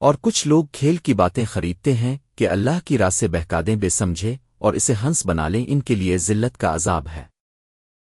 اور کچھ لوگ کھیل کی باتیں خریدتے ہیں کہ اللہ کی راہ سے بہکادیں بے سمجھے اور اسے ہنس بنا لیں، ان کے لیے ذلت کا عذاب ہے۔